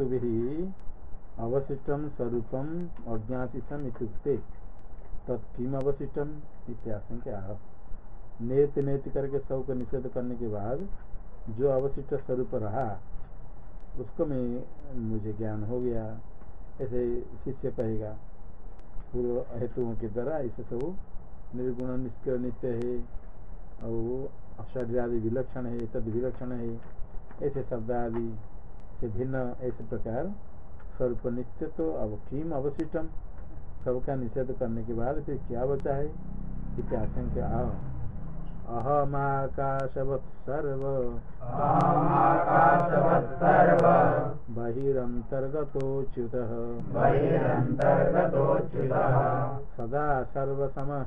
हेतु भी अवशिष्टम स्वरूपम अज्ञातिशम इतुक्ते तत्म अवशिष्टम इत्याशंका नेत नेत करके सबको निषेध करने के बाद जो अवशिष्ट स्वरूप रहा, उसको मैं, मुझे ज्ञान हो गया, ऐसे शिष्य कहेगा। पूर्व हेतुओं के द्वारा ऐसे सब निर्गुण, निष्क्रिय, नित्य है, और शरीर आदि विलक्षण है, तद विलक्षण है, ऐसे शब्द आदि से भिन्न ऐसे प्रकार स्वरूप नित्य तो अब किम अवशिष्टम सबका निषेध करने के बाद फिर क्या बचा है? इत्याशंका अहमाकाशवत् सर्व। बहिरन्तर्गतोच्युतः। सदा सर्वसम।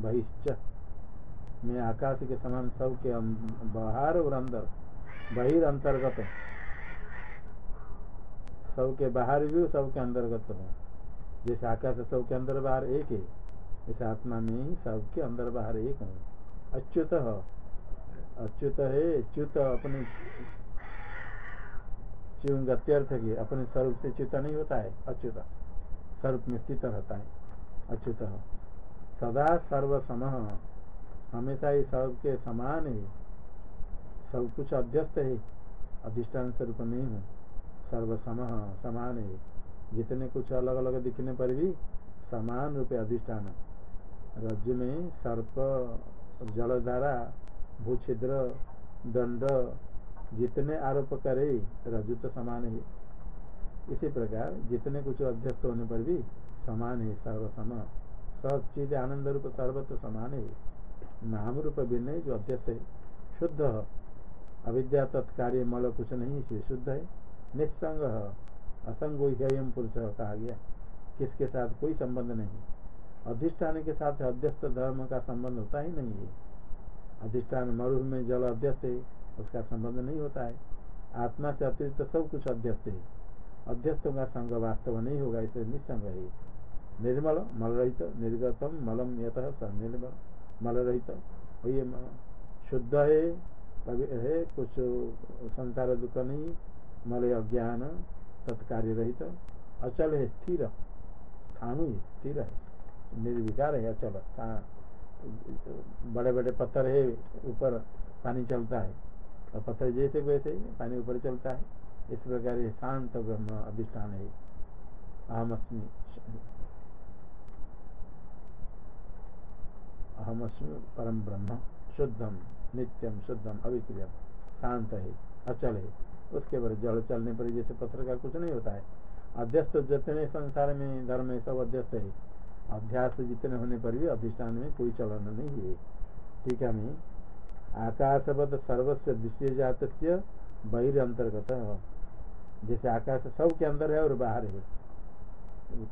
बहिश्च। मैं आकाश के समान सब के अं- बाहर और अंदर, बहिर अंतर्गत सब के बाहर भी सब के अंतर्गत हूँ। जैसे आकाश सब के अंदर बाहर एक है इस आत्मा में ही सबके अंदर बाहर एक हूँ। अच्युत अच्युत है, च्युत अपने च्युंगत्यर्थ के, अपने स्वरूप से च्युत नहीं होता है, अच्युत। स्वरूप में स्थित रहता है, अच्युत सदा सर्व सम हमेशा ही सब के समान है। सब कुछ अध्यस्त है। अधिष्ठान स्वरूप नहीं हूँ। सर्व सम समान है। जितने कुछ अलग अलग दिखने पर भी समान रूप अधिष्ठान। रज्जु में सर्प, जलधारा, भूछिद्र, दंड, जितने आरोप करे रज्जु तो समान है। इसी प्रकार जितने कुछ अध्यस्त होने पर भी समान है सर्वसम। सब चीज़ आनंद रूप सर्वत्र समान है। नाम रूप भिन्न जो अध्यस्त है, शुद्ध अविद्या तत्कार्य मल कुछ नहीं, इसलिए शुद्ध है। निस्संग असंग पुरुष कहा गया। किसके साथ कोई संबंध नहीं। अधिष्ठान के साथ अध्यस्त धर्म का संबंध होता ही नहीं है। अधिष्ठान मरुभ में जल अध्यस्त है, उसका संबंध नहीं होता है। आत्मा से अतिरिक्त सब कुछ अध्यस्त है। अध्यस्तों का संग वास्तव नहीं होगा इसे निसंग है। निर्मल मल रहित निर्गतम, मलम यत निर्मल मल रहित ये शुद्ध है है, कुछ संसार दुख नहीं, मल अज्ञान तत्कार्य रहित। अचल है, स्थिर। स्थानु स्थिर है। निर्विकार है, अचल। बड़े बड़े पत्थर है, ऊपर पानी चलता है। और पत्थर जैसे वैसे पानी ऊपर चलता है। इस प्रकार शांत ब्रह्म अधिष्ठान है। अहमअस्मी अहमअस्मी परम ब्रह्म शुद्धम नित्यम शुद्धम अविक्रियम शांत है, अचल है। उसके बाद जल चलने पर जैसे पत्थर का कुछ नहीं होता है। अध्यस्त जितने संसार में, धर्म में सब अध्यस्त है। अभ्यास जितने होने पर भी अधिष्ठान में कोई चलन नहीं है। ठीक है मैं? आकाशवत सर्वस्व दृश्य जात बहिर्ंतर्गत। जैसे आकाश सब के अंदर है और बाहर है।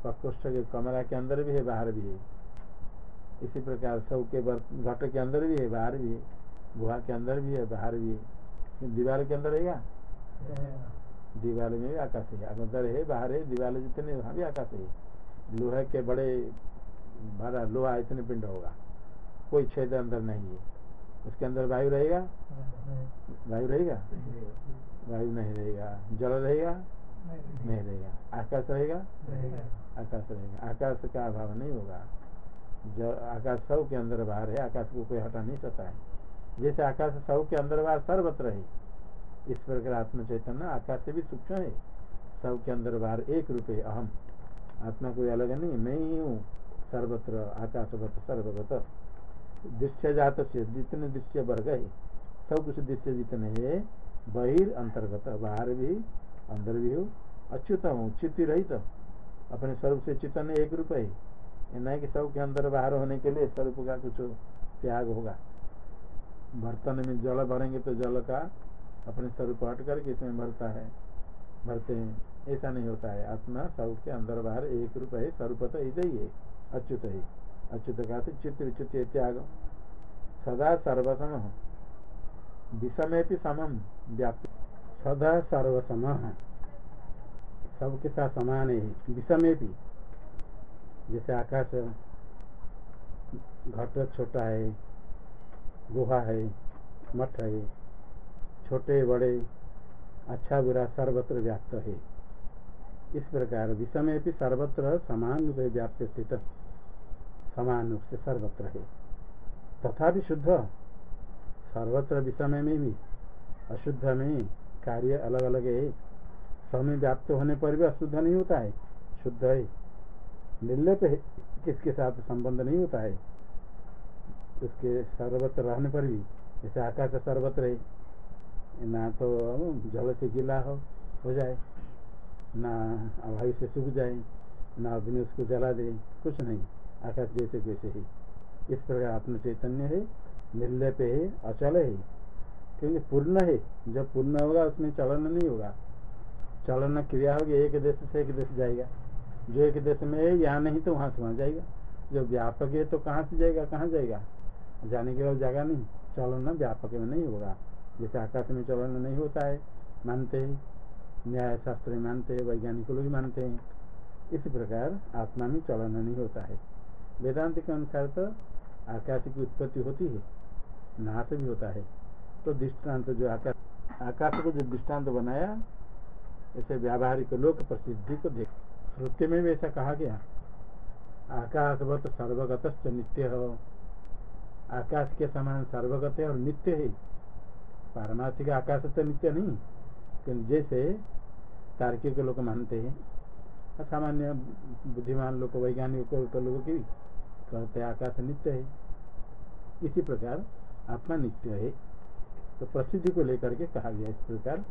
प्रकोष्ठ के कमरा के अंदर भी है, बाहर भी है। इसी प्रकार सब के घट के अंदर भी है बाहर भी है गुहा के अंदर भी है बाहर भी है। दीवार के अंदर है क्या? दीवार में भी आकाश है। अंदर है बाहर है दीवार जितने वहाँ भी आकाश है। लोहे के बड़े बड़ा लोहा इतने पिंड होगा। कोई छेद अंदर नहीं है। उसके अंदर वायु रहेगा? वायु रहेगा? वायु नहीं रहेगा। जल रहेगा? नहीं रहेगा। आकाश रहेगा। आकाश रहेगा। आकाश का अभाव नहीं होगा। जब आकाश सब के अंदर बाहर है, आकाश को कोई हटा नहीं सकता है। जैसे आकाश सब के अंदर बाहर सर्वत्र है, इस प्रकार आत्म चैतन्य आकाश से भी सूक्ष्म है। सब के अंदर बाहर एक रुपये अहम। आत्मा कोई अलग नहीं, मैं ही हूँ, सर्वत्र, आकाशवत, सर्वगत। दृश्य जात से जितने दृश्य वर्ग है, सब कुछ दृश्य जितने है, बहिर अंतर्गत, बाहर भी, अंदर भी हो, अच्युत हूँ, चित्त रहित। अपने स्वरूप से चितन एक रूप है। नहीं कि सब के अंदर बाहर होने के लिए स्वरूप का कुछ त्याग होगा। बर्तन में जल भरेंगे तो जल का अपने स्वरूप हट करके इसमें भरता है, भरते हैं। ऐसा नहीं होता है। आत्मा सब के अंदर बाहर एक रूप है स्वरूप तो ही है, अच्युत है। अच्युत का चित्त त्याग। सदा सर्वसम विषमे भी समम व्याप्त। सदा सर्वसम सबके साथ समान है। विषमे भी जैसे आकाश घट छोटा है, गुहा है, मठ है, छोटे, बड़े अच्छा बुरा, सर्वत्र व्याप्त है। इस प्रकार विषम भी सर्वत्र समान रूप से व्याप्त स्थित। समान रूप से सर्वत्र है। तथा भी शुद्ध। सर्वत्र विषम में भी, अशुद्ध में कार्य अलग अलग है। समय व्याप्त होने पर भी अशुद्ध नहीं होता है। शुद्ध है। निर्लिप है किसके साथ संबंध नहीं होता है? उसके सर्वत्र रहने पर भी, जैसे आकाश सर्वत्र है, ना तो जल से गीला हो हो जाए, ना अभावी से सूख जाए, ना अग्नि उसको जला दे, कुछ नहीं, आकाश जैसे वैसे ही। इस प्रकार आत्म चैतन्य है निर्लेप है, अचल है। क्योंकि पूर्ण है, जब पूर्ण होगा, उसमें चलन नहीं होगा। चलन क्रिया होगी, एक देश से एक देश जाएगा। जो एक देश में है, यहाँ नहीं तो वहाँ से वहाँ जाएगा। जो व्यापक है तो कहाँ से जाएगा, कहाँ जाएगा? जाने के बाद जगह नहीं। चलन व्यापक में नहीं होगा। जैसे आकाश में चलन नहीं होता है, मानते हैं। न्याय शास्त्र में मानते हैं, वैज्ञानिक लोग मानते हैं। इसी प्रकार आत्मा में चलन नहीं होता है। वेदांत के अनुसार तो आकाश की उत्पत्ति होती है, नाश भी होता है। तो दृष्टांत जो आकाश आकाश को जो दृष्टांत बनाया, ऐसे व्यावहारिक लोक प्रसिद्धि को देख श्रुति में भी ऐसा कहा गया। आकाशवत सर्वगत नित्य। हो आकाश के समान सर्वगत है और नित्य है। पारमार्थिक आकाश तो नित्य नहीं, किंतु जैसे तार्किक लोग मानते हैं सामान्य बुद्धिमान लोग, वैज्ञानिक लोगों की कहते हैं आकाश नित्य है। इसी प्रकार आत्मा नित्य है। तो प्रसिद्धि को लेकर के कहा गया इस प्रकार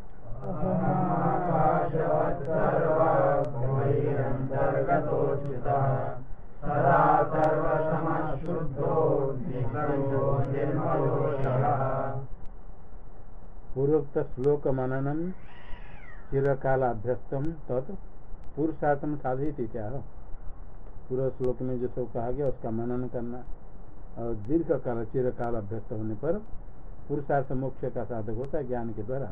पूर्वोक्त श्लोक मननम चिरकाल अभ्यस्तम तत् पुरुषार्थम साधित क्या पूर्व श्लोक में जो सब कहा गया, उसका मनन करना, और दीर्घ काल चिरकाल अभ्यस्त होने पर पुरुषार्थ मोक्ष का साधक होता है ज्ञान के द्वारा।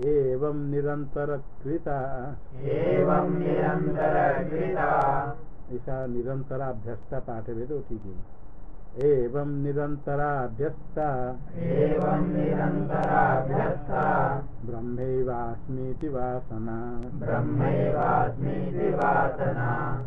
एवं निरंतर कृता एवं निरंतर ऐसा निरंतराभ्यस्ता पाठ है तो ठीक है एवं निरंतराभ्यस्ता। एवं निरंतराभ्यस्ता। ब्रह्मैवास्मीति वासना। ब्रह्मैवास्मीति वासना।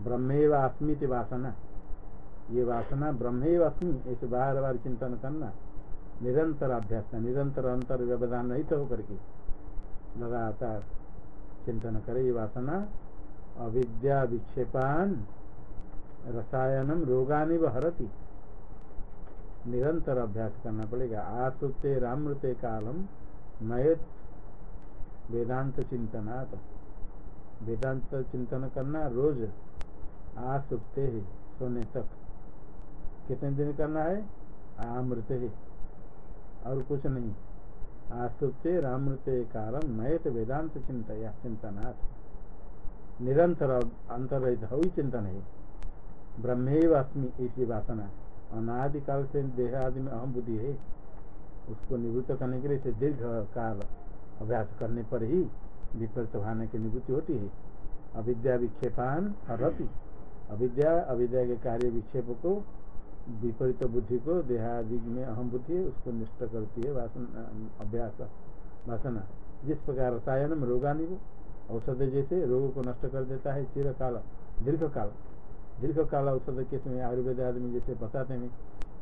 ब्रह्मेव अस्मिति वासना। ये वासना ब्रह्मेव अस्मि, ऐसे बार बार चिंतन करना। निरंतर अभ्यास, निरंतर अंतर व्यवधान नहीं तो होकर के लगातार चिंतन करे ये वासना। अविद्या विक्षेपान, रसायनम रोगानि हरती। निरंतर अभ्यास करना पड़ेगा। आसुते रामृते कालम नयत वेदांत चिंतनात्। वेदांत चिंतन करना रोज आसुप्ते है, सोने तक। कितने दिन करना है? आमृत है। और कुछ नहीं। आसुप्ते रामृते कालम नयत वेदांत चिंतया चिंतनात् निरंतर अंतर ही चिंतन है। ब्रह्मेव अस्मि ऐसी वासना। अनादिकाल से देह आदि में अहम बुद्धि है। उसको निवृत्त करने के लिए इसे दीर्घ काल अभ्यास करने पर ही विपरीत भावना की निवृत्ति होती है। अविद्या विक्षेपान हरती। अविद्या अविद्या के कार्य विक्षेप को, विपरीत बुद्धि को, देहादि में अहम बुद्धि, उसको निष्ठ करती है, वासना, अभ्यास, वासना। जिस प्रकार रसायन में रोगानी औषध जैसे रोग को नष्ट कर देता है, चिरकाल दीर्घ काल दीर्घ काल औषध किसमें आयुर्वेद आदमी जैसे बताते हैं,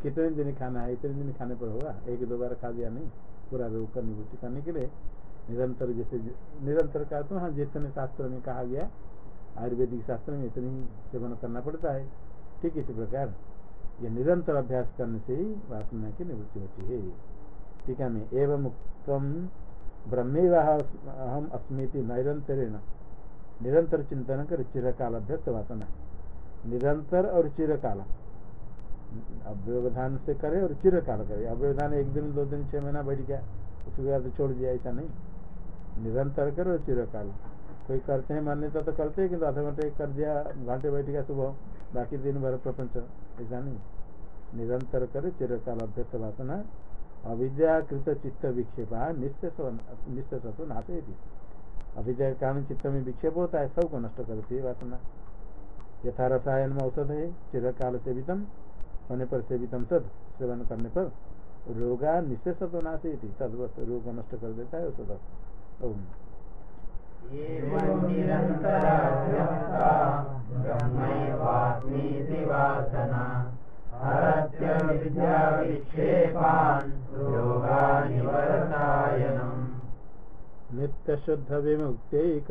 कितने दिन खाना है, इतने दिन खाने पर होगा? एक, दो बार खा दिया नहीं। पूरा रोग का निवृत्ति करने के लिए निरंतर जैसे, निरंतर का तो हाँ जितने शास्त्र में कहा गया आयुर्वेदिक शास्त्र में इतनी सेवन करना पड़ता है। ठीक इसी प्रकार ये निरंतर अभ्यास करने से ही वासना की निवृत्ति होती है। टीका में एवं उत्तम ब्रह्मेवा हम अस्मृति निरंतरेण। निरंतर चिंतन कर चिरकाल अभ्यस्त वासना। निरंतर और चिरकाल। अव्यवधान से करे और चिरकाल करे। अव्यवधान एक दिन, दो दिन, छह महीना बैठ गया, उसके बाद छोड़ दिया, ऐसा नहीं। निरंतर करे चिरकाल। कोई करते हैं, मान्यता तो करते हैं किंतु आधा घंटे कर दिया, घंटे बैठ गया सुबह। बाकी दिन भर प्रपंच। ऐसा नहीं। निरंतर करे चिरकाल अभ्यस्त वासना अविद्याकृत चित्त विक्षेपा निश्चय सतो नाशे अविद्या के कारण चित्त में विक्षेप होता है, सबको नष्ट करती है वासना यथा रसायन में औषध है, चिरकाल सेवितम। होने पर सेवितम सद, सेवन करने पर रोगा निश्चय सतो नाशे सद रोग को नष्ट कर देता है औषध। निरन्तरा ब्रह्मीवासनाद्यायनम् नित्यशुद्धविमुक्तेक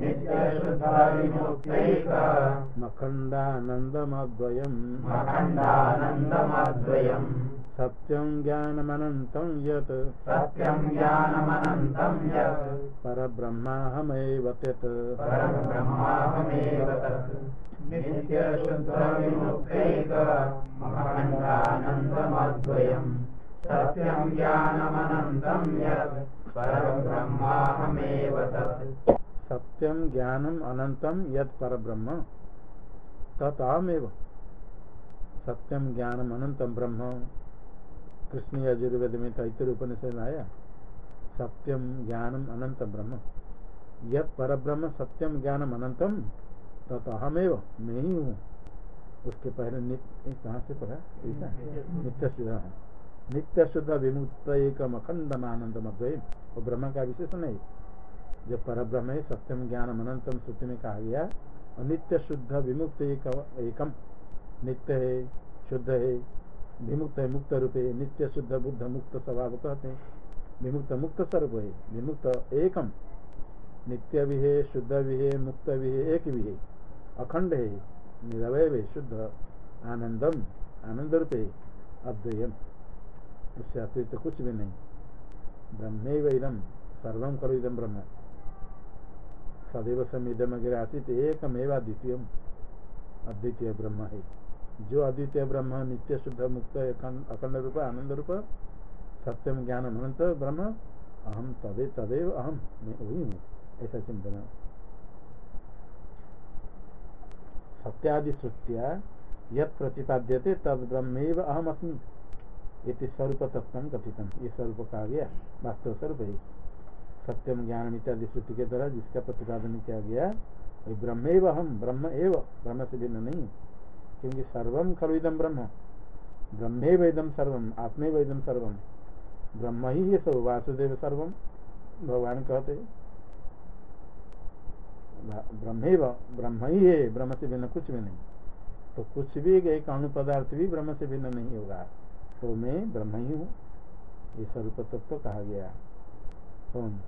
नित्यशुद्धा विमुक्तेक मखण्डानन्दमाद्वयम् अखण्डानन्दमाद्वयम् सत्यं ज्ञानमनन्तं यत्। सत्यं ज्ञानमनन्तं यत्। परब्रह्माहमेव तत्। तत्। मखण्डानन्दमद्वयम् सत्यं ज्ञानमनन्तं यत्। परब्रह्माहमेव तत्। सत्यम ज्ञानम अनंतम यद पर ब्रह्म तत्मेव। सत्यम ज्ञानम अनंतम ब्रह्म कृष्ण यजुर्वेद में तैतर उपनिषद में आया सत्यम ज्ञानम अनंतम ब्रह्म। यद पर ब्रह्म सत्यम ज्ञानम अनंतम तत्मेव मैं ही हूँ। उसके पहले नित्य कहाँ से पढ़ा? नित्य शुद्ध हाँ। नित्य शुद्ध विमुक्त एक अखंडम आनंदम अद्वैम। वो ब्रह्म का विशेषण है। जो पर ब्रह्म सत्यम ज्ञान अनंतम श्रुति में कहा गया, और नित्य शुद्ध विमुक्त एक एकम। नित्य है, शुद्ध है विमुक्त है मुक्त रूप नित्य शुद्ध बुद्ध मुक्त स्वभाव कहते हैं विमुक्त मुक्त स्वरूप है विमुक्त एकम नित्य भी है शुद्ध भी है मुक्त भी है एक। भी है अखंड है निरवय है शुद्ध आनंदम आनंद रूप अद्वयम। उससे अतिरिक्त कुछ भी नहीं। ब्रह्म इदम सर्वम करो इदम ब्रह्म। सदैव समिदम अगर आसित एकमेव अद्वितीय अद्वितीय ब्रह्म है। जो अद्वितीय ब्रह्म, नित्य शुद्ध, मुक्त अखंड रूप, आनंद रूप, सत्यम ज्ञान अनंत ब्रह्म अहम तदे तदेव अहम मैं वही हूँ, ऐसा चिंतन। सत्यादि श्रुतिया यद प्रतिपाद्यते तद ब्रह्मेव अहम अस्मि ये स्वरूप तत्व कथितम। ये स्वरूप कहा गया, वास्तव स्वरूप है। सत्यम ज्ञान इत्यादि श्रुति के द्वारा जिसका प्रतिपादन किया गया ब्रह्म हम ब्रह्म एव, ब्रह्म से भिन्न नहीं। क्योंकि सर्वम खलु इदम ब्रह्म। ब्रह्मे वेदम सर्वम आत्मे वेदम सर्वम ब्रह्म ही है सब वासुदेव सर्वम भगवान कहते। ब्रह्मे ब्रह्म ही है, ब्रह्म से भिन्न कुछ भी नहीं। तो कुछ भी एक अणु पदार्थ भी ब्रह्म से भिन्न नहीं होगा। तो मैं ब्रह्म ही हूँ। ये स्वरूप तत्व तो कहा गया। कौन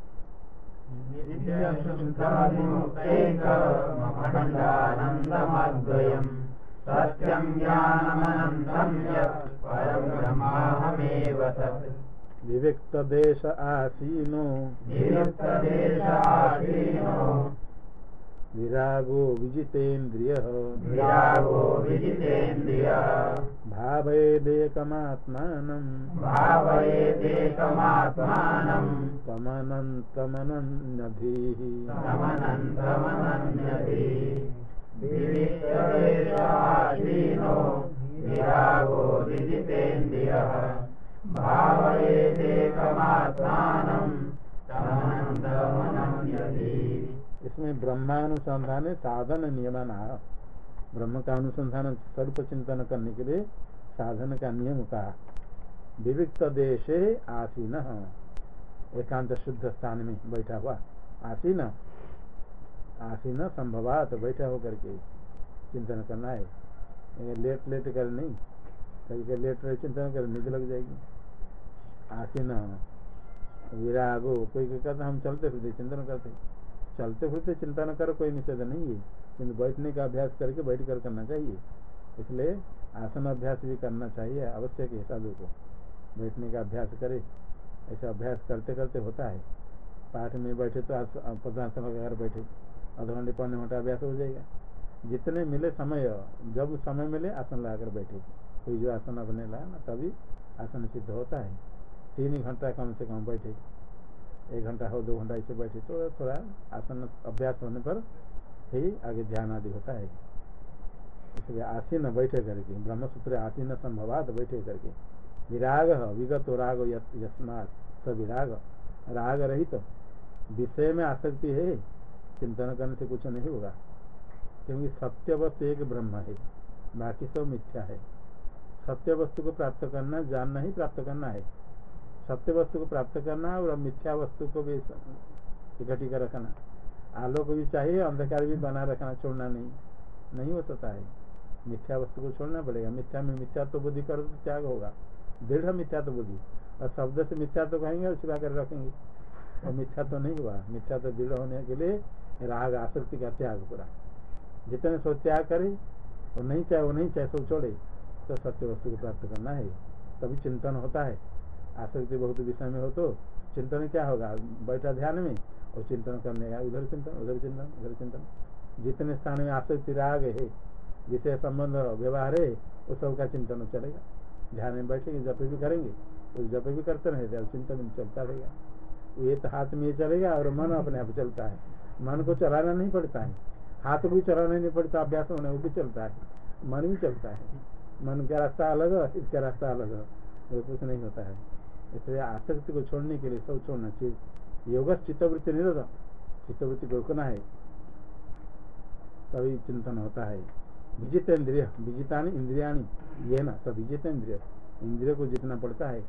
नित्यशुद्धविमुक्तैकमखण्डानन्दमद्वयम् सत्यम् ज्ञानमनन्तम् ब्रह्माहमेव विविक्तदेश आसीनो। विविक्तदेश आसीनो विरागो विजितेन्द्रियः। विरागो विजितेन्द्रियः। भावयेदेकमात्मानम्। भावयेदेकमात्मानम्। तमनन्तमनन्यभिः। तमनन्तमनन्यभिः। इसमें ब्रह्मानुसंधान साधन नियमन ब्रह्म का अनुसंधान स्वरूप चिंतन करने के लिए साधन का नियम का। विविक्त देशे आसीन। एकांत शुद्ध स्थान में बैठा हुआ आसीन। आसीन संभवात, बैठा होकर के चिंतन करना है। लेट लेट कर नहीं। कभी कभी लेट रहे चिंतन कर, नींद लग जाएगी। आसीन विरागो कोई कोई कहता, हम चलते फिरते चिंतन करते। चलते फिरते चिंतन करो, कोई निषेध नहीं है। किन्तु बैठने का अभ्यास करके बैठ कर करना चाहिए। इसलिए आसन अभ्यास भी करना चाहिए, आवश्यक है साधु को। बैठने का अभ्यास करे। ऐसा अभ्यास करते करते होता है। पाठ में बैठे तो पदासन लगाकर बैठे। घंटे पौने घंटा अभ्यास हो जाएगा। जितने मिले समय, जब समय मिले, आसन लगाकर बैठे कोई जो आसन अपने लाया ना, तभी आसन सिद्ध होता है। तीन घंटा कम से कम बैठे। एक घंटा हो, दो घंटा ऐसे बैठे तो थोड़ा आसन अभ्यास होने पर ही आगे ध्यान आदि होता है। इसलिए आसीन बैठे करके, ब्रह्मसूत्र आसीन संभवात बैठे करके, विराग, विगत राग, यस्मात विराग राग रहित। तो विषय में आसक्ति है। चिंतन करने से कुछ नहीं होगा। क्योंकि सत्य वस्तु एक ब्रह्म है, बाकी सब मिथ्या है। सत्य वस्तु को प्राप्त करना, जानना ही प्राप्त करना है। सत्य वस्तु को प्राप्त करना और मिथ्या वस्तु को भी इकट्ठी कर रखना। आलोक भी चाहिए, अंधकार भी बना रखना, छोड़ना नहीं। नहीं हो सकता है। मिथ्या वस्तु को छोड़ना पड़ेगा। मिथ्या में मिथ्या तो बुद्धि करो तो त्याग होगा। दृढ़ मिथ्या तो बुद्धि। और शब्द से मिथ्या तो कहेंगे और छिपा कर रखेंगे। और मिथ्या तो नहीं हुआ। मिथ्या तो दृढ़ होने के लिए राग, आसक्ति का त्याग पूरा जितने सो त्याग करे और नहीं चाहे, वो नहीं चाहे, सो छोड़े तो सत्य वस्तु को प्राप्त करना है। तभी चिंतन होता है। आसक्ति बहुत विषय में हो तो चिंतन क्या होगा? बैठा ध्यान में और चिंतन करने का, उधर चिंतन उधर चिंतन उधर चिंतन। जितने स्थान में आसक्ति, राग है, विषय संबंध व्यवहार है, वो सबका चिंतन चलेगा। ध्यान में बैठेंगे, जप भी करेंगे तो जप भी करते रहे चिंतन चलता रहेगा। ये तो हाथ में चलेगा और मन अपने आप चलता है। मन को चलाना नहीं पड़ता है। हाथ को भी चलाना नहीं पड़ता, अभ्यास होने वो भी चलता है। मन भी चलता है। मन का रास्ता अलग है, इसका रास्ता अलग वो कुछ नहीं होता है। इसलिए आसक्ति को छोड़ने के लिए सब छोड़ना चाहिए। योग चित्तवृत्ति निरोध चित्तवृत्ति को रोकना है। तभी चिंतन होता है। विजित इंद्रिय विजिता इंद्रिया ये ना, सब विजित इंद्रिय इंद्रिय को जितना पड़ता है।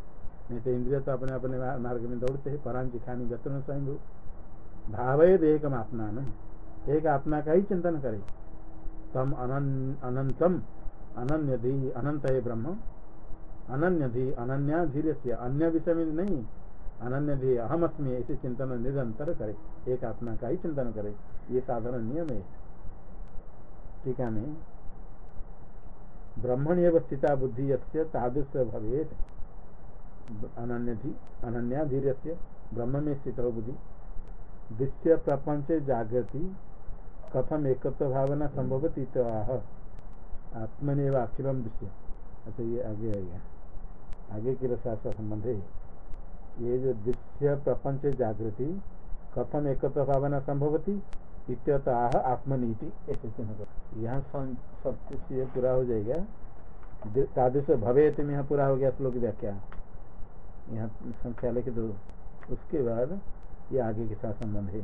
नहीं तो इंद्रिय तो अपने अपने मार्ग में दौड़ते हैं। परांची खानी जतन स्वयं भावयद एक आत्मा एक आत्मा का ही चिंतन करे। तम अनंतम अनन्य अनंत है ब्रह्म। अनन्य धी अनन्या धीरे से अन्य विषय में नहीं। अनन्य धी अहम अस्मी ऐसे चिंतन निरंतर करे। एक आत्मा का ही चिंतन करे। ये साधारण नियम है। टीका में ब्रह्मण एवं स्थिता बुद्धि तादृश भवेत। अनन्या धीरे से ब्रह्म में स्थित हो बुद्धि। दृश्य प्रपंच जागृति, कथम एकत्व भावना संभवती तो आह। आत्मनिव अखिलम दृश्य। अच्छा ये आगे आएगा आगे के रसा संबंध है। ये जो दृश्य प्रपंच जागृति, कथम एकत्व भावना संभवती इत्यत आह, आत्मनीति, ऐसे चिन्ह यहाँ सत्य से पूरा हो जाएगा। तादृश भवे तुम यहाँ पूरा हो गया श्लोक व्याख्या। यहाँ संख्या लिख दो उसके बाद ये आगे के साथ संबंध है।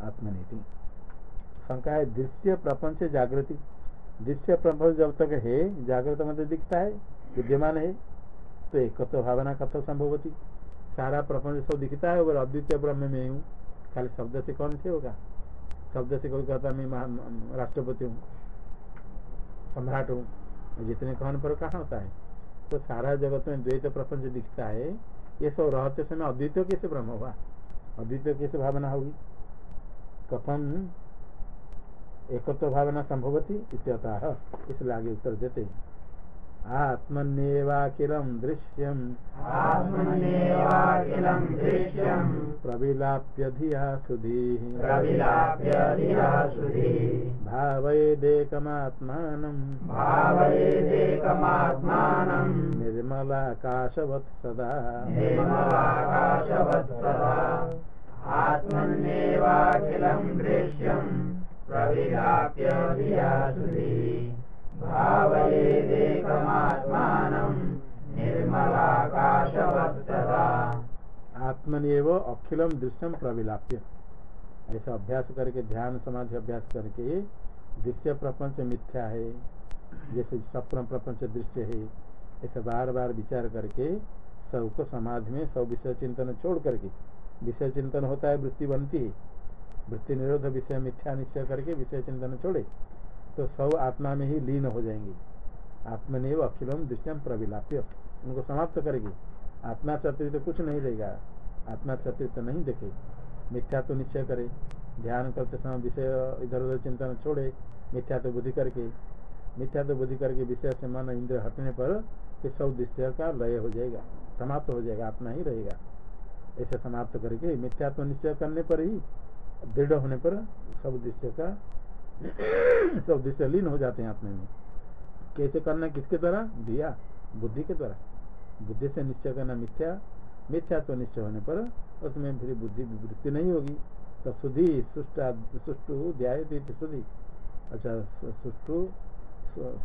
आत्मनीति। शंका है, दृश्य प्रपंच जागृति। दृश्य प्रपंच जब तक है, जागृत मतलब दिखता है, विद्यमान है तो एक तो भावना कथो संभव होती। सारा प्रपंच सब दिखता है और अद्वितीय ब्रह्म में हूँ, खाली शब्द से कौन से होगा? शब्द से कोई कहता मैं राष्ट्रपति हूँ, सम्राट हूँ जितने कहने पर कहा होता है? तो सारा जगत में द्वैत प्रपंच दिखता है ये सब रहते समय अद्वितीय कैसे ब्रह्म होगा? अद्वितीय कैसे भावना होगी? कथम एकत्व भावना संभवती इत्यतः इसलिए आगे उत्तर देते हैं। आत्मन्येवाखिलं दृश्यम्। आत्मन्येवाखिलं दृश्यम्। प्रविलाप्य धिया सुधीः प्रविलाप्य धिया सुधीः भावयेदेकमात्मानम्। भावयेदेकमात्मानम्। निर्मलाकाशवत् सदा। निर्मलाकाशवत् सदा। आत्मन्येवाखिलं दृश्यम्। प्रविलाप्य धिया सुधीः आत्मनिव अखिलम दृश्यम प्रविलाप्य। ऐसा अभ्यास करके, ध्यान समाधि अभ्यास करके दृश्य प्रपंच मिथ्या है, जैसे सपन प्रपंच दृश्य है, ऐसा बार बार विचार करके सबको समाधि में सब विषय चिंतन छोड़ करके। विषय चिंतन होता है, वृत्ति बनती है। वृत्ति निरोध विषय, मिथ्या निश्चय करके विषय चिंतन छोड़े। तो सब आत्मा में ही लीन हो जाएँगे। आत्मनिव अखिलम दृश्यम प्रविलाप्य। उनको समाप्त करेगी। आत्मा से तो कुछ नहीं रहेगा आत्मा से तो नहीं देखे। मिथ्या तो निश्चय करे। ध्यान करते समय विषय, इधर उधर चिंतन छोड़े। मिथ्या तो बुद्धि करके। मिथ्या तो बुद्धि करके विषय से मन इंद्र हटने पर फिर सब दृश्य का लय हो जाएगा। समाप्त हो जाएगा। आत्मा ही रहेगा। ऐसे समाप्त करके मिथ्या तो निश्चय करने पर ही, दृढ़ होने पर सब दृश्य का सब दृश्य लीन हो जाते हैं आत्मा में। कैसे करना किसके द्वारा? दिया। बुद्धि के द्वारा। बुद्धि से निश्चय करना मिथ्या। मिथ्या तो निश्चय होने पर उसमें फिर बुद्धि वृत्ति नहीं होगी। तो सुधि सुष्टु ध्याय सुधि। अच्छा सुष्टु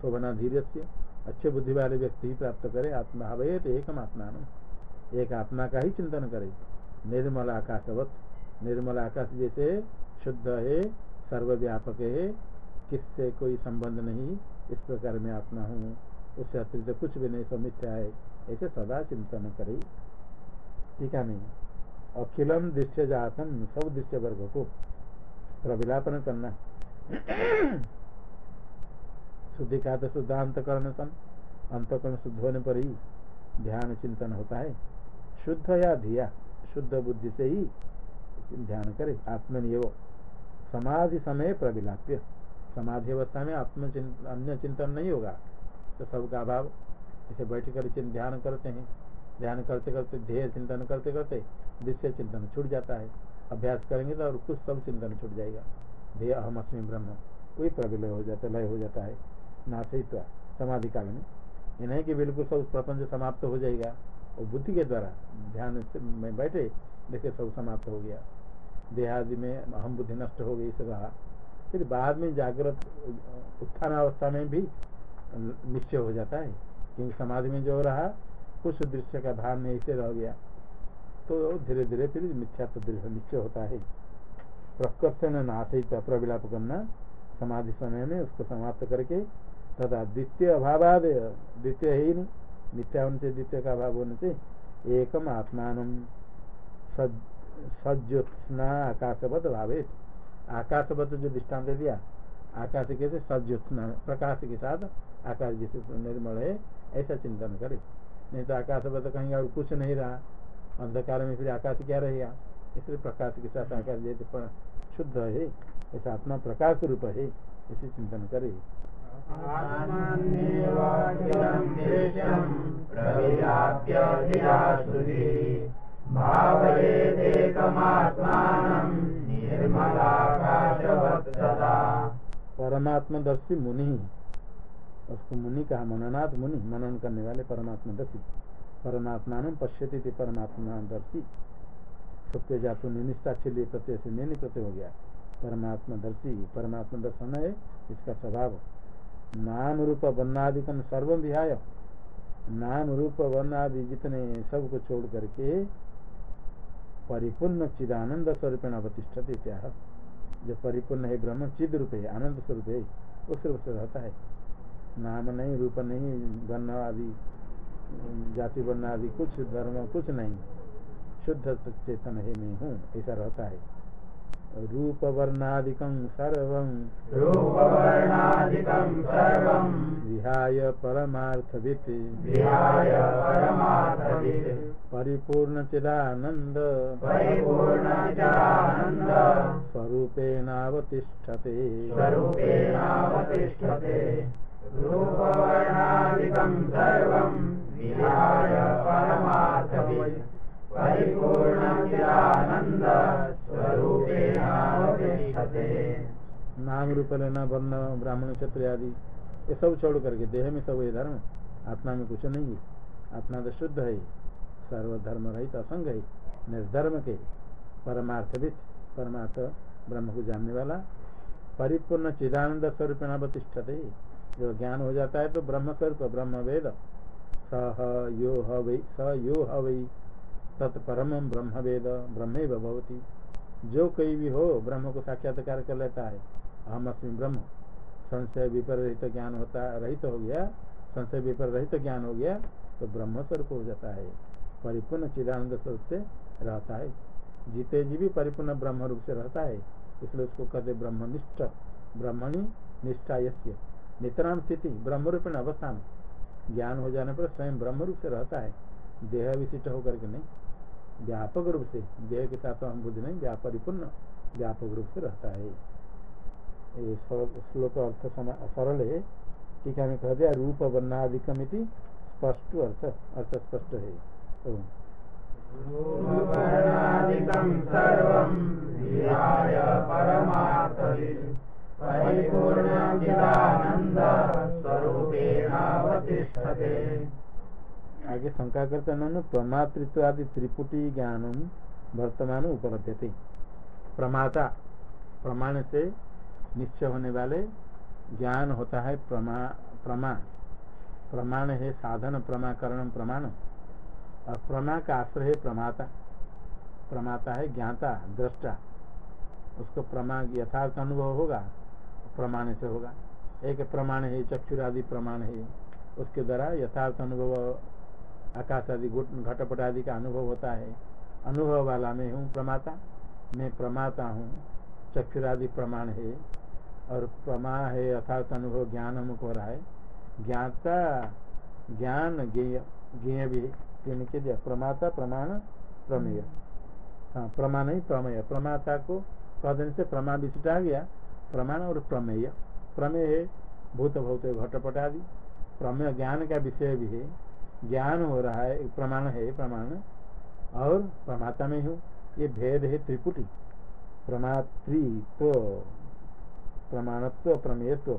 शोभना धीरे से अच्छे बुद्धि वाले व्यक्ति ही प्राप्त करे। आत्मा अवैत एकम आत्मा एक आत्मा का ही चिंतन करे। निर्मल आकाशवत। निर्मल आकाश जैसे शुद्ध है सर्वव्यापक है। किससे कोई संबंध नहीं, इस प्रकार में आत्मा हूँ। उससे अतिरिक्त कुछ भी नहीं समिथ्या है ऐसे सदा चिंतन करे। टीका नहीं? अखिलम दृश्य जातन सब दृश्य वर्ग को प्रविलापन करना। शुद्धि का तो शुद्ध अंतकरण सन अंतकरण शुद्ध होने पर ही ध्यान चिंतन होता है। शुद्ध या धिया, शुद्ध बुद्धि से ही ध्यान करे। आत्मनियो समाधि समय प्रविलाप्य। समाधि अवस्था में आत्म अन्य चिंतन नहीं होगा। तो सबका अभाव। जैसे बैठ कर ध्यान करते हैं। ध्यान करते करते, ध्येय चिंतन करते करते दृश्य चिंतन छूट जाता है। अभ्यास करेंगे तो और कुछ सब चिंतन छूट जाएगा। ध्येय अहम अस्मी ब्रह्म। कोई प्रविलय हो जाता है लय हो जाता है। नाथित्व समाधि काल में। ये नहीं कि बिल्कुल सब प्रपंच समाप्त हो जाएगा। और बुद्धि के द्वारा ध्यान में बैठे देखे सब समाप्त हो गया। देहादि में अहम बुद्धि नष्ट हो गई रहा फिर बाद में जागृत, उत्थान अवस्था में भी निश्चय हो जाता है, क्योंकि समाधि में जो रहा, कुछ दृश्य का भाव में ऐसे रह गया। तो धीरे धीरे फिर मिथ्यात्व दृश्य निश्चय होता है। प्रकर्षण नाशित प्रविलाप करना, समाधि समय में उसको समाप्त करके तथा द्वितीय अभाव द्वितीय है ही नहीं मिथ्या होने से, द्वितीय का अभाव होने से, एकम आत्मान सज्योत्ना आकाशवत भावे आकाशवत जो दृष्टांत दिया, आकाश कैसे सज्योत्ना प्रकाश के साथ आकाश जैसे निर्मल है, ऐसा चिंतन करे। नहीं तो आकाशवत कहीं और कुछ नहीं रहा। अंधकार में फिर आकाश क्या रहेगा? इसलिए प्रकाश के साथ आकाश जैसे शुद्ध है, ऐसा आत्मा प्रकाश रूप है, ऐसे चिंतन करे। परमात्मदर्शी मुनि। उसको मुनि कहा मननाथ मुनि, मनन करने वाले परमात्मदर्शी। परमात्मा पश्यती थी परमात्मा दर्शी सत्य जातु निनिष्ठा छिले प्रत्यय से निनि प्रत्यय हो गया। परमात्मा दर्शी परमात्मा दर्शन है, इसका स्वभाव। नाम रूप वर्णादिकम सर्व विहाय। नाम रूप वर्णादि जितने सबको छोड़ करके परिपूर्ण चिदानंद स्वरूप अवतिष्ठते जो परिपूर्ण है ब्रह्म, चिद रूप है, आनंद स्वरूप है, उस रूप से रहता है। नाम नहीं, रूप नहीं, वर्ण आदि, जाति वर्ण आदि, कुछ धर्म, कुछ नहीं। शुद्ध चेतन है मैं हूँ, ऐसा रहता है। रूप वर्णादिकं सर्वं। रूपवर्णादिकं सर्वं। विहाय परमार्थवित्। विहाय परमार्थवित्। परिपूर्णचिदानन्द। परिपूर्णचिदानन्द। स्वरूपेणावतिष्ठते। स्वरूपेणावतिष्ठते। रूपवर्णादिकं सर्वं। विहाय परमार्थवित्। नाम रूप लेना वर्ण ब्राह्मण क्षत्र आदि ये सब छोड़ करके देह में सब ये धर्म। आत्मा में कुछ नहीं है। आत्मा तो शुद्ध है। सर्वधर्म रहित असंग है। निर्धर्म के परमार्थविद, परमार्थ ब्रह्म को जानने वाला। परिपूर्ण चिदानंद स्वरूप अवतिष्ठते। जो ज्ञान हो जाता है तो ब्रह्म स्वरूप, ब्रह्म वेद। सह यो हई स, यो हई तत्परम ब्रह्म वेद ब्रह्म भवती। जो कोई भी हो, ब्रह्म को साक्षात्कार कर लेता है। अहम अस्मी ब्रह्म। संशय विपर रहित ज्ञान होता, रहित हो गया, संशय विपर रहित ज्ञान हो गया तो ब्रह्म स्वरूप हो जाता है। परिपूर्ण चिदानंद स्वरूप से रहता है। जीते जी भी परिपूर्ण ब्रह्म रूप से रहता है, इसलिए उसको कहते ब्रह्मनिष्ठ। ब्रह्मणि निष्ठा यश्य नितराम स्थिति ब्रह्म रूप अवस्थान। ज्ञान हो जाने पर स्वयं ब्रह्म रूप से रहता है। देह विशिष्ट होकर के नहीं। व्यापक रूप से देह के साथ हम बुद्धि नहीं व्याप परिपूर्ण व्यापक रूप से रहता है। ये श्लोक अर्थ सरल है। टीका में कह दिया रूप वर्णाधिकम स्पष्ट अर्थ अर्थ स्पष्ट है। तो विहाय स्वरूपेणावतिष्ठते आगे शंका करते न प्रमातृत्व आदि त्रिपुटी ज्ञान वर्तमान उपलब्ध थे। प्रमाता, प्रमाण से निश्चय होने वाले ज्ञान होता है प्रमा प्रमा। प्रमाण है साधन, प्रमाकरण, प्रमाण। और प्रमा का आश्रय है प्रमाता। प्रमाता है ज्ञाता, दृष्टा। उसको प्रमा यथार्थ अनुभव होगा, प्रमाण से होगा। एक प्रमाण है, चक्षुरादि प्रमाण है। उसके द्वारा यथार्थ अनुभव आकाश आदि घटपट आदि का अनुभव होता है। अनुभव वाला मैं हूँ प्रमाता। मैं प्रमाता हूँ। चक्षुरादि प्रमाण है। और प्रमा है अर्थात अनुभव ज्ञान अमुक हो रहा है। ज्ञाता ज्ञान ज्ञेय ज्ञेय भी तीन के दिया प्रमाता प्रमाण प्रमेय। हाँ प्रमाण ही प्रमेय। प्रमाता को कहने से प्रमा विशिष्ट आ गया। प्रमाण और प्रमेय। प्रमेय है भूत भौत घटपट आदि प्रमेय ज्ञान का विषय भी है। ज्ञान हो रहा है, प्रमाण है, प्रमाण, और प्रमाता में हूँ। ये भेद है त्रिपुटी। प्रमात्री तो प्रमाणत्व, प्रमेयत्व।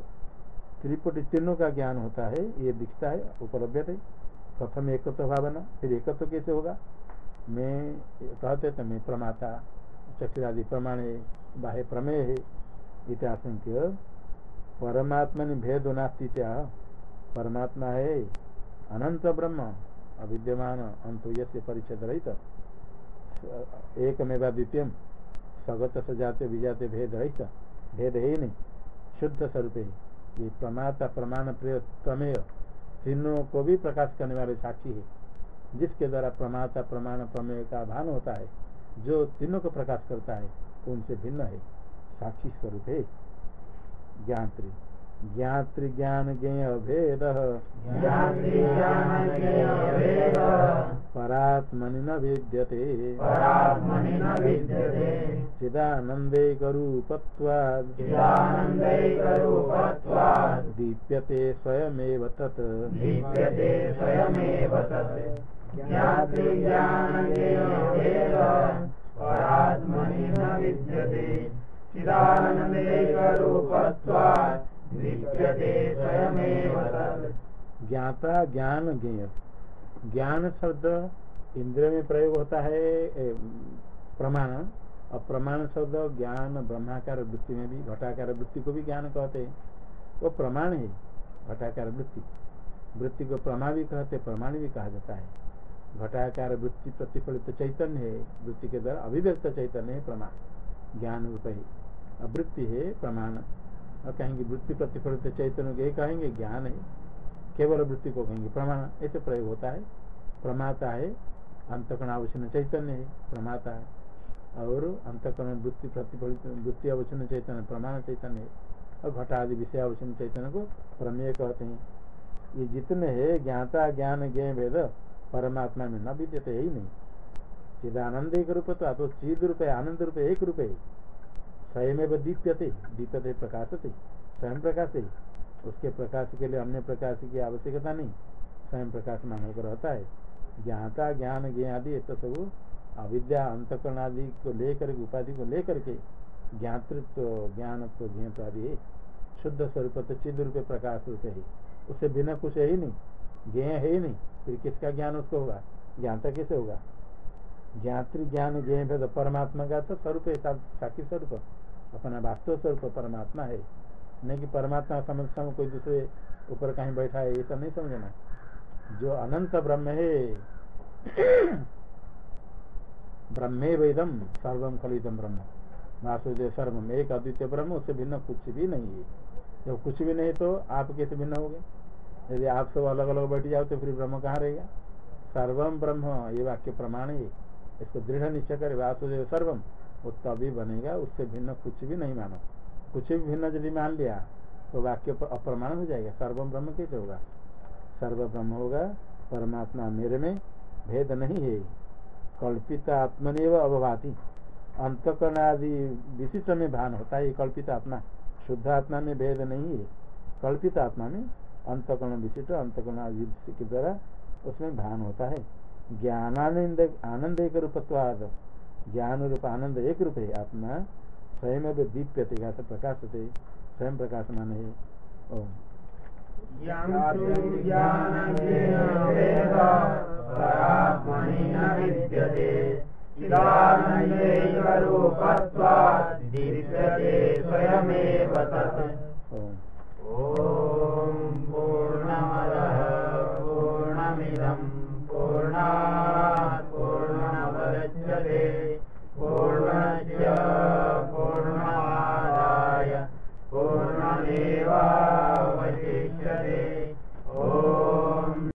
त्रिपुटी तीनों का ज्ञान होता है, ये दिखता है, उपलब्ध है। प्रथम एकत्व भावना, फिर एकत्व कैसे होगा? मैं कहते तो मैं प्रमाता, चक्षुरादि प्रमाण है, बाह्य प्रमेय है इतिहास परमात्मा ने भेद नास्ती परमात्मा है। अनंत ब्रह्म अविद्यमान अंत यसे परिचय रहित एक मेवा स्वगत सजाते विजाते भेद रहित भेद है ही नहीं शुद्ध स्वरूप है। ये प्रमाता प्रमाण प्रिय प्रमेय, तीनों को भी प्रकाश करने वाले साक्षी है। जिसके द्वारा प्रमाता, प्रमाण, प्रमेय का भान होता है, जो तीनों को प्रकाश करता है, उनसे भिन्न है। साक्षी स्वरूप है। ज्ञात्री ज्ञातृ ज्ञान ज्ञेय भेद। परात्मनि न विद्यते चिदानन्दैकरूपत्वाद् दीप्यते स्वयमेव तत्। परात्मनि न विद्यते चिदानन्दैकरूपत्वात्। ज्ञाता ज्ञान ज्ञेय। ज्ञान शब्द इंद्र में प्रयोग होता है प्रमाण। और प्रमाण शब्द ज्ञान, ब्रह्माकार वृत्ति में भी, घटाकार वृत्ति को भी ज्ञान कहते हैं। वो प्रमाण है, घटाकार वृत्ति। वृत्ति को प्रमा भी कहते, प्रमाण भी कहा जाता है। घटाकार वृत्ति प्रतिफलित चैतन्य है, वृत्ति के द्वारा अभिव्यक्त चैतन्य है, प्रमाण। ज्ञान रूप है। वृत्ति है, प्रमाण। और कहेंगे वृत्ति प्रतिफलित चैतन्य के कहेंगे, ज्ञान है। केवल वृत्ति को कहेंगे। प्रमाण, ऐसे प्रयोग होता है। प्रमाता है अंतकरण अवश्य चैतन्य है, प्रमाता है। और अंतकरण वृत्ति प्रतिफलित, वृत्ति अवश्य चैतन्य, प्रमाण चैतन्य है। और घटा आदि विषय अवश्य चैतन्य को प्रमेय कहते हैं। ये जितने है, ज्ञाता, ज्ञान, ज्ञ, भेद, परमात्मा में न विद्यते ही नहीं। चिदानंद एक रूप तो चिद रूप आनंद रूप एक रूप है। स्वयं पर दीप्य थे दीप्यते दीप्यते प्रकाशते, स्वयं प्रकाश है उसके प्रकाश के लिए अन्य प्रकाश की आवश्यकता नहीं, स्वयं प्रकाश मान होकर रहता है। ज्ञाता, ज्ञान ज्ञ आदि तो सब अविद्या, अंतकरण आदि को लेकर, उपाधि को लेकर के ज्ञातृत्व, ज्ञानत्व ज्ञात आदि है। शुद्ध स्वरूप तो चिद रूप प्रकाश रूप है। उससे बिना कुछ है ही नहीं। ज्ञ है ही नहीं। फिर किसका ज्ञान उसको होगा? ज्ञाता कैसे होगा? ज्ञातृ ज्ञान ज्ञ परमात्मा का तो स्वरूप है, साक्षी स्वरूप। अपना वास्तव स्वरूप परमात्मा है। नहीं कि परमात्मा समझ समझ कोई दूसरे ऊपर कहीं बैठा है, ये सब नहीं समझना। जो अनंत ब्रह्म है, ब्रह्मे वेदम सर्वम खलिदम ब्रह्म। वासुदेव सर्वम एक, अद्वितीय ब्रह्म, उससे भिन्न कुछ भी नहीं है। जब कुछ भी नहीं तो आप कैसे भिन्न हो गए यदि आप सब अलग अलग बैठ जाओ तो फिर ब्रह्म कहाँ रहेगा? सर्वम ब्रह्म, ये वाक्य प्रमाण है। इसको दृढ़ निश्चय करे, वासुदेव सर्वम वो तभी बनेगा, उससे भिन्न कुछ भी नहीं मानो। कुछ भी भिन्न यदि मान लिया तो वाक्य अप्रमाण हो जाएगा। सर्व ब्रह्म कैसे होगा? सर्व ब्रह्म होगा, परमात्मा मेरे में भेद नहीं है। कल्पित आत्मनिव अवभाति अंतकरण आदि विशिष्ट में भान होता है कल्पित आत्मा। शुद्ध आत्मा में भेद नहीं है। कल्पित आत्मा में अंतकरण विशिष्ट अंतकरण आदि के द्वारा उसमें भान होता है। ज्ञानानंद, आनंद एक रूपत्वाद। ज्ञान रूप आनंद एक रूप है आत्मा स्वयं दीप्यते का प्रकाशते स्वयं प्रकाशमान है।